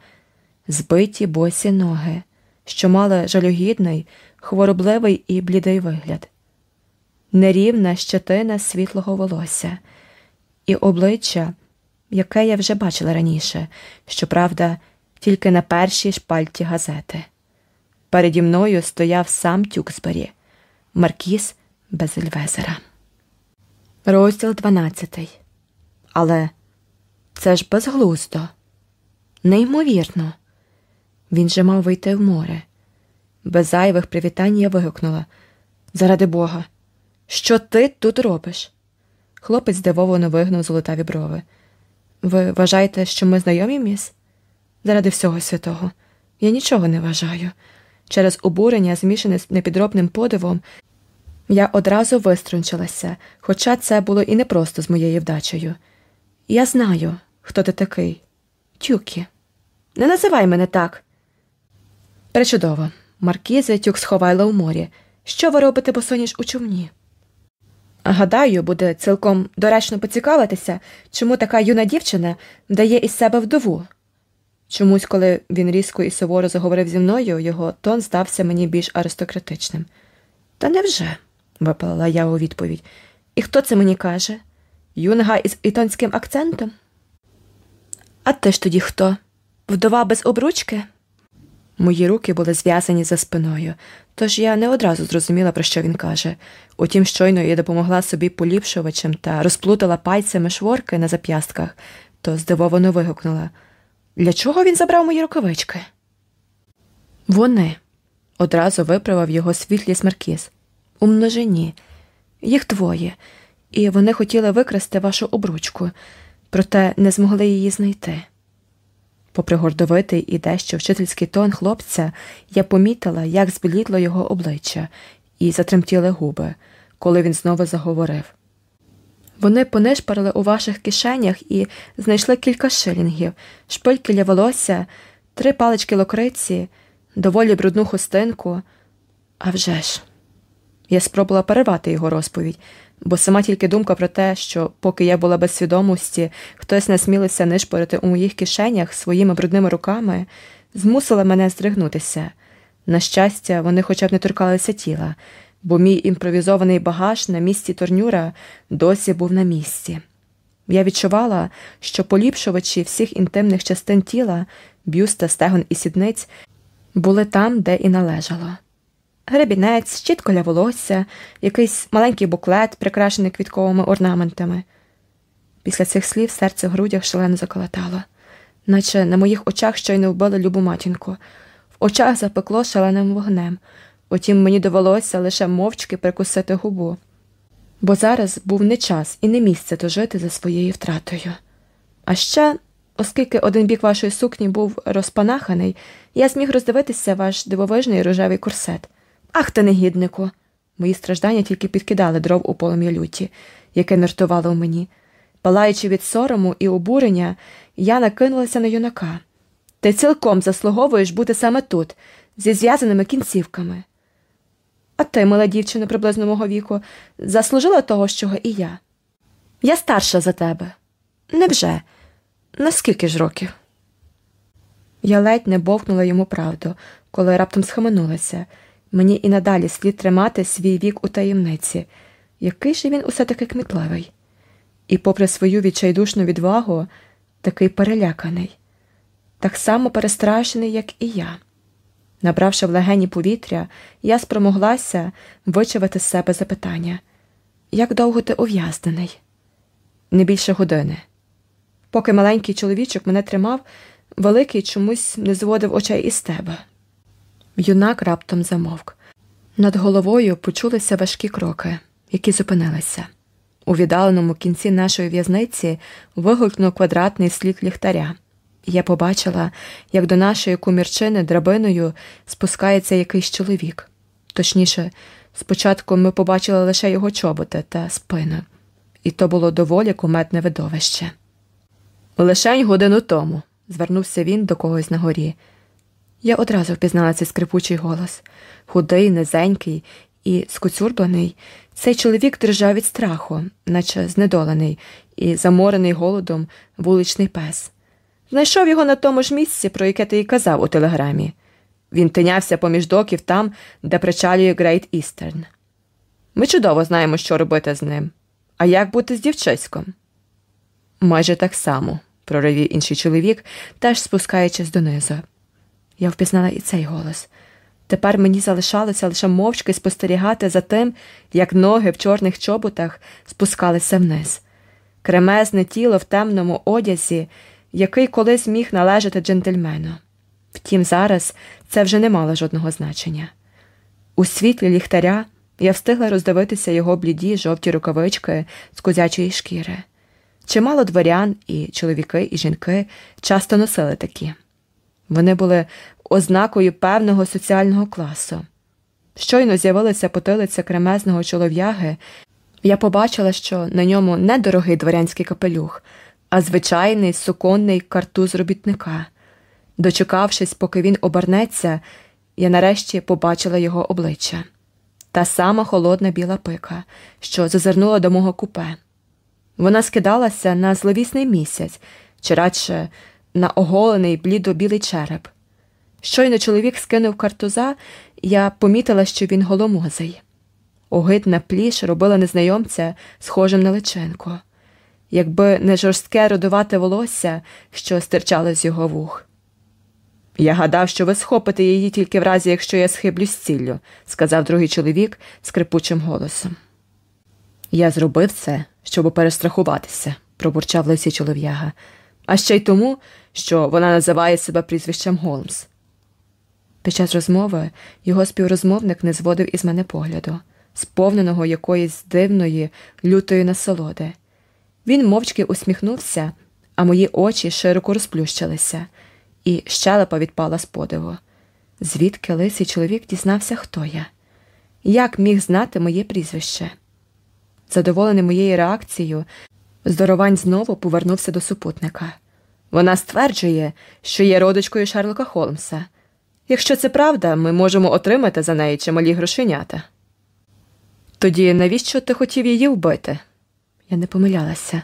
збиті босі ноги, що мали жалюгідний, хворобливий і блідий вигляд, нерівна щетина світлого волосся, і обличчя, яке я вже бачила раніше, щоправда, тільки на першій шпальті газети. Переді мною стояв сам Тюксбері, Маркіс Безельвезера. Розділ 12. Але це ж безглуздо, неймовірно. Він же мав вийти в море. Без зайвих привітань я вигукнула Заради бога, що ти тут робиш? Хлопець здивовано вигнув золотаві брови. Ви вважаєте, що ми знайомі, міс? Заради всього святого. Я нічого не вважаю. Через обурення, змішане з непідробним подивом, я одразу виструнчилася, хоча це було і непросто з моєю вдачею. Я знаю, хто ти такий. Тюкі. Не називай мене так. Пречудово. Маркізи тюк сховайла у морі. Що ви робите, босоніж у човні? Гадаю, буде цілком доречно поцікавитися, чому така юна дівчина дає із себе вдову. Чомусь, коли він різко і суворо заговорив зі мною, його тон здався мені більш аристократичним. Та невже? випалила я у відповідь. І хто це мені каже? Юнга із ітонським акцентом? А ти ж тоді хто? Вдова без обручки? Мої руки були зв'язані за спиною, тож я не одразу зрозуміла, про що він каже. Утім, щойно я допомогла собі поліпшувачем та розплутала пальцями шворки на зап'ястках, то здивовано вигукнула. Для чого він забрав мої рукавички? Вони. Одразу виправив його світлість Маркіз. У множині. Їх двоє, і вони хотіли викрасти вашу обручку, проте не змогли її знайти. Попри гордовитий і дещо вчительський тон хлопця, я помітила, як зблідло його обличчя, і затремтіли губи, коли він знову заговорив. Вони понишпарили у ваших кишенях і знайшли кілька шилінгів, шпильки для волосся, три палички локриці, доволі брудну хустинку. А вже ж. Я спробувала перервати його розповідь, бо сама тільки думка про те, що, поки я була без свідомості, хтось насмілився нишпорити у моїх кишенях своїми брудними руками, змусила мене здригнутися. На щастя, вони хоча б не торкалися тіла бо мій імпровізований багаж на місці торнюра досі був на місці. Я відчувала, що поліпшувачі всіх інтимних частин тіла, бюста, стегон і сідниць, були там, де і належало. Гребінець, щітко для волосся, якийсь маленький буклет, прикрашений квітковими орнаментами. Після цих слів серце в грудях шалено заколотало, наче на моїх очах щойно вбили любу матінку, в очах запекло шаленим вогнем. Утім, мені довелося лише мовчки прикусити губу, бо зараз був не час і не місце дожити за своєю втратою. А ще оскільки один бік вашої сукні був розпанаханий, я зміг роздивитися ваш дивовижний рожевий курсет. Ах ти негіднику! Мої страждання тільки підкидали дров у полум'я люті, яке нартувало в мені. Палаючи від сорому і обурення, я накинулася на юнака. Ти цілком заслуговуєш бути саме тут, зі зв'язаними кінцівками. А ти, мила дівчина приблизно мого віку, заслужила того, чого і я. Я старша за тебе. Невже? Наскільки ж років? Я ледь не бовкнула йому правду, коли раптом схаменулася. Мені і надалі слід тримати свій вік у таємниці, який же він усе таки кмітливий, і, попри свою відчайдушну відвагу, такий переляканий, так само перестрашений, як і я. Набравши в легені повітря, я спромоглася вичавити з себе запитання як довго ти ув'язнений? Не більше години. Поки маленький чоловічок мене тримав, великий чомусь не зводив очей із тебе. Юнак раптом замовк. Над головою почулися важкі кроки, які зупинилися. У віддаленому кінці нашої в'язниці вигукнув квадратний слід ліхтаря. Я побачила, як до нашої кумірчини драбиною спускається якийсь чоловік. Точніше, спочатку ми побачили лише його чоботи та спину, і то було доволі куметне видовище. Лишень годину тому, звернувся він до когось на горі. Я одразу впізнала цей скрипучий голос худий, низенький і скоцюрбаний. Цей чоловік дрижав від страху, наче знедолений і заморений голодом вуличний пес. Знайшов його на тому ж місці, про яке ти й казав у телеграмі. Він тинявся поміж доків там, де причалює Грейт Істерн. Ми чудово знаємо, що робити з ним. А як бути з дівчиськом? Майже так само, проревів інший чоловік, теж спускаючись донизу. Я впізнала і цей голос. Тепер мені залишалося лише мовчки спостерігати за тим, як ноги в чорних чоботах спускалися вниз. Кремезне тіло в темному одязі, який колись міг належати джентльмену. Втім, зараз це вже не мало жодного значення. У світлі ліхтаря я встигла роздивитися його бліді жовті рукавички з козячої шкіри. Чимало дворян і чоловіки, і жінки часто носили такі. Вони були ознакою певного соціального класу. Щойно з'явилася потилиця кремезного чолов'яги, я побачила, що на ньому не дорогий дворянський капелюх, а звичайний суконний картуз робітника. Дочекавшись, поки він обернеться, я нарешті побачила його обличчя та сама холодна біла пика, що зазирнула до мого купе. Вона скидалася на зловісний місяць, чи радше на оголений блідо-білий череп. Щойно чоловік скинув картуза, я помітила, що він голомозий. Огидна пліш робила незнайомця схожим на личинку, якби не жорстке родувате волосся, що стирчало з його вух. Я гадав, що ви схопите її тільки в разі, якщо я схиблю з ціллю, сказав другий чоловік скрипучим голосом. Я зробив це, щоб перестрахуватися, пробурчав лисий чолов'яга, а ще й тому, що вона називає себе прізвищем Голмс. Під час розмови його співрозмовник не зводив із мене погляду, сповненого якоїсь дивної, лютої насолоди. Він мовчки усміхнувся, а мої очі широко розплющилися, і щелепа відпала з подиву. Звідки лисий чоловік дізнався, хто я? Як міг знати моє прізвище? Задоволений моєю реакцією, здоровань знову повернувся до супутника. Вона стверджує, що є родичкою Шерлока Холмса. Якщо це правда, ми можемо отримати за неї чималі грошенята. Тоді навіщо ти хотів її вбити? Я не помилялася.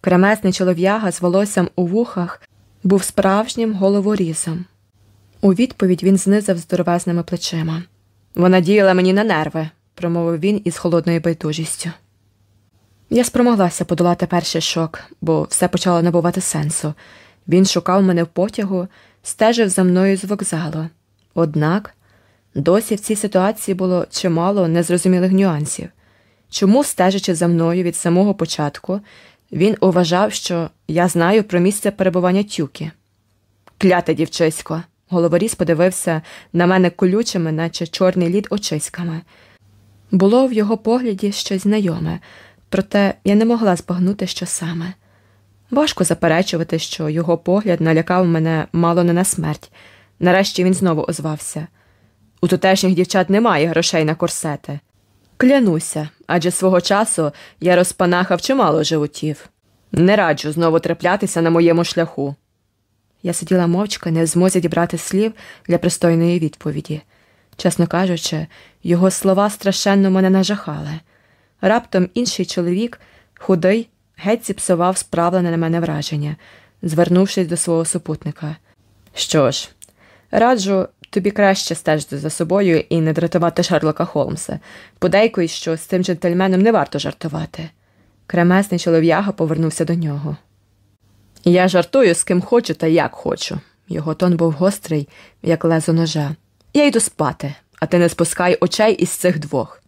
Кремесний чолов'яга з волоссям у вухах був справжнім головорізом. У відповідь він знизав здоровезними плечима. Вона діяла мені на нерви, промовив він із холодною байдужістю. Я спромоглася подолати перший шок, бо все почало набувати сенсу. Він шукав мене в потягу, стежив за мною з вокзалу. Однак досі в цій ситуації було чимало незрозумілих нюансів. Чому, стежачи за мною від самого початку, він уважав, що я знаю про місце перебування тюки. Кляте дівчисько. Головоріз подивився на мене колючими, наче чорний лід очиськами. Було в його погляді щось знайоме, проте я не могла збагнути, що саме. Важко заперечувати, що його погляд налякав мене мало не на смерть. Нарешті він знову озвався. У тутешніх дівчат немає грошей на корсети. Клянуся, адже свого часу я розпанахав чимало животів. Не раджу знову траплятися на моєму шляху. Я сиділа мовчки, не в змозі дібрати слів для пристойної відповіді. Чесно кажучи, його слова страшенно мене нажахали. Раптом інший чоловік, худий, геть зіпсував справлене на мене враження, звернувшись до свого супутника. Що ж, раджу тобі краще стежити за собою і не дратувати Шерлока Холмса. Подейкуй, що з цим джентльменом не варто жартувати. Кремесний чолов'яга повернувся до нього. Я жартую з ким хочу та як хочу. Його тон був гострий, як лезо ножа. Я йду спати, а ти не спускай очей із цих двох.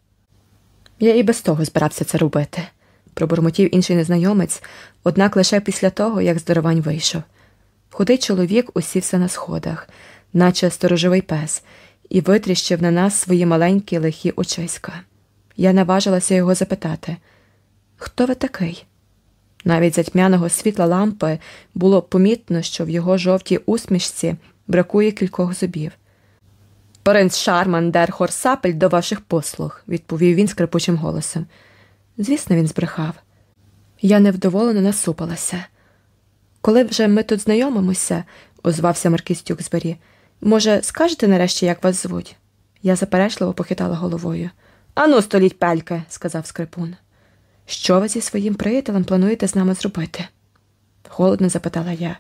Я і без того збирався це робити, пробурмотів інший незнайомець, однак лише після того, як здоровань вийшов. Худий чоловік усівся на сходах, наче сторожовий пес, і витріщив на нас свої маленькі лихі очиська. Я наважилася його запитати Хто ви такий? Навіть за тьмяного світла лампи було помітно, що в його жовтій усмішці бракує кількох зубів. Принц Шарман Дер Хорсапель до ваших послуг, відповів він скрипучим голосом. Звісно, він збрехав. Я невдоволено насупилася. Коли вже ми тут знайомимося, озвався Маркіз Тюксбері, може, скажете нарешті, як вас звуть? Я заперечливо похитала головою. Ану, століть пельки, сказав скрипун. Що ви зі своїм приятелем плануєте з нами зробити? холодно запитала я.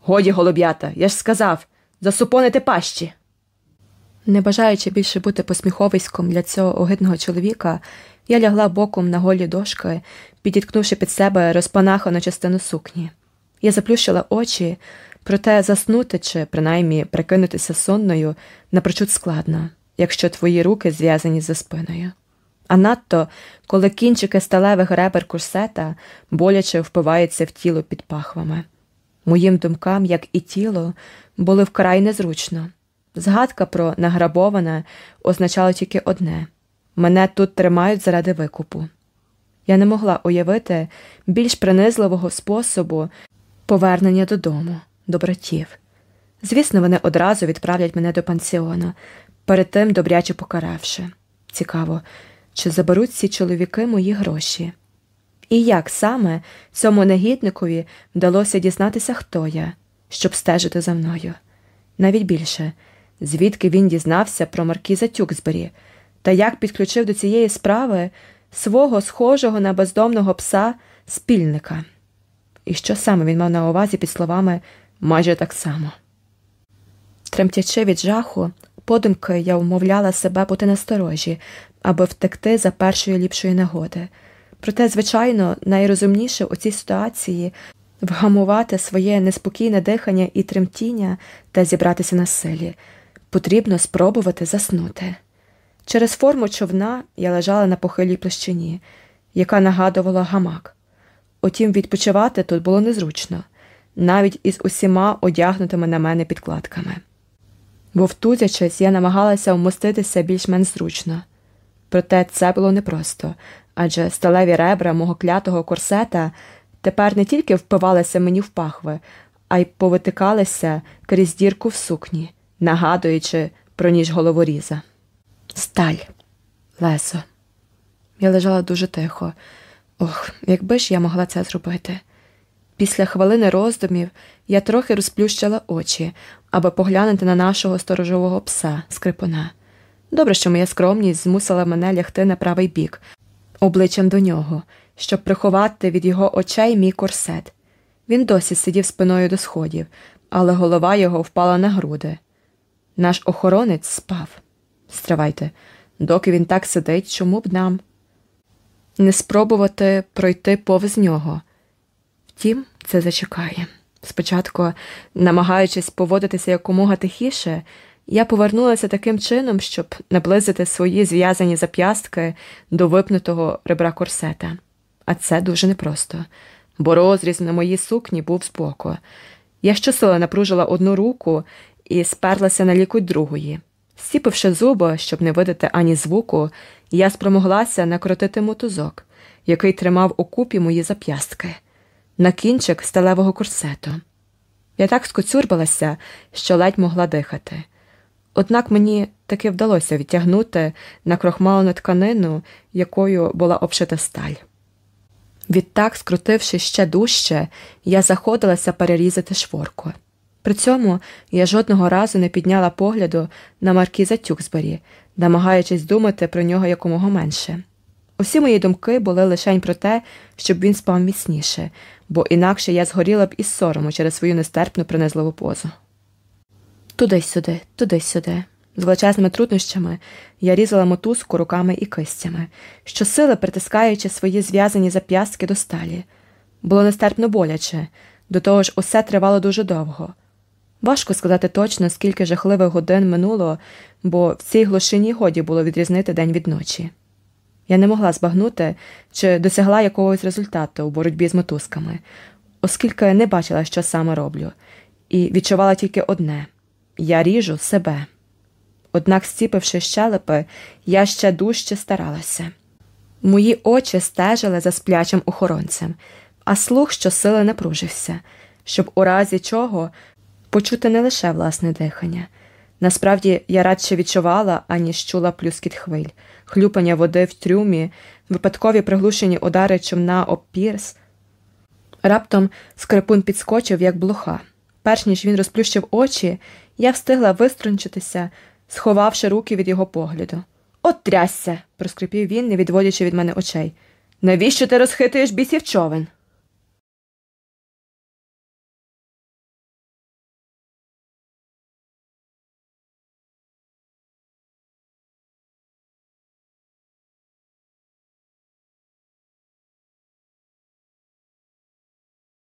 Годі, голуб'ята, я ж сказав засупонити пащі. Не бажаючи більше бути посміховиськом для цього огидного чоловіка, я лягла боком на голі дошки, підіткнувши під себе розпанахану частину сукні. Я заплющила очі, проте заснути чи принаймні прикинутися сонною напрочуд складно, якщо твої руки зв'язані за спиною. А надто, коли кінчики сталевих ребер курсета боляче впиваються в тіло під пахвами. Моїм думкам, як і тіло, було вкрай незручно. Згадка про награбоване означала тільки одне мене тут тримають заради викупу. Я не могла уявити більш принизливого способу повернення додому, до братів. Звісно, вони одразу відправлять мене до пансіону, перед тим добряче покаравши. Цікаво, чи заберуть ці чоловіки мої гроші? І як саме цьому негідникові вдалося дізнатися, хто я, щоб стежити за мною? Навіть більше звідки він дізнався про Маркіза Тюксбері та як підключив до цієї справи свого схожого на бездомного пса спільника. І що саме він мав на увазі під словами майже так само. Тремтячи від жаху, подумки я умовляла себе бути насторожі, аби втекти за першої ліпшої нагоди. Проте, звичайно, найрозумніше у цій ситуації вгамувати своє неспокійне дихання і тремтіння та зібратися на силі. Потрібно спробувати заснути. Через форму човна я лежала на похилій площині, яка нагадувала гамак. Утім, відпочивати тут було незручно, навіть із усіма одягнутими на мене підкладками. Вовтузячись, я намагалася вмоститися більш-менш зручно. Проте це було непросто, адже сталеві ребра мого клятого корсета тепер не тільки впивалися мені в пахви, а й повитикалися крізь дірку в сукні нагадуючи про ніж головоріза. Сталь, лесо. Я лежала дуже тихо. Ох, якби ж я могла це зробити. Після хвилини роздумів я трохи розплющила очі, аби поглянути на нашого сторожового пса скрипуна. Добре, що моя скромність змусила мене лягти на правий бік, обличчям до нього, щоб приховати від його очей мій корсет. Він досі сидів спиною до сходів, але голова його впала на груди. Наш охоронець спав. Стривайте, доки він так сидить, чому б нам не спробувати пройти повз нього. Втім, це зачекає. Спочатку, намагаючись поводитися якомога тихіше, я повернулася таким чином, щоб наблизити свої зв'язані зап'ястки до випнутого ребра корсета. А це дуже непросто, бо розріз на моїй сукні був збоку. Я щосила напружила одну руку і сперлася на лікуть другої. Сіпивши зуби, щоб не видати ані звуку, я спромоглася накрутити мотузок, який тримав у купі мої зап'ястки. на кінчик сталевого курсету. Я так скоцюрбилася, що ледь могла дихати. Однак мені таки вдалося відтягнути на крохмалену тканину, якою була обшита сталь. Відтак, скрутивши ще дужче, я заходилася перерізати шворку. При цьому я жодного разу не підняла погляду на Маркіза Тюксбері, намагаючись думати про нього якомога менше. Усі мої думки були лише про те, щоб він спав міцніше, бо інакше я згоріла б із сорому через свою нестерпну принизливу позу. Туди-сюди, туди-сюди. З величезними труднощами я різала мотузку руками і кистями, щосили притискаючи свої зв'язані зап'ястки до сталі. Було нестерпно боляче, до того ж, усе тривало дуже довго. Важко сказати точно, скільки жахливих годин минуло, бо в цій глушині годі було відрізнити день від ночі. Я не могла збагнути, чи досягла якогось результату у боротьбі з мотузками, оскільки не бачила, що саме роблю, і відчувала тільки одне я ріжу себе. Однак, стіпивши щелепи, я ще дужче старалася. Мої очі стежили за сплячим охоронцем, а слух щосили напружився, щоб у разі чого почути не лише власне дихання. Насправді я радше відчувала, аніж чула плюскіт хвиль, хлюпання води в трюмі, випадкові приглушені удари човна об пірс. Раптом скрипун підскочив, як блоха. Перш ніж він розплющив очі, я встигла виструнчитися, сховавши руки від його погляду. От трясся, проскрипів він, не відводячи від мене очей. Навіщо ти розхитуєш бісів човен?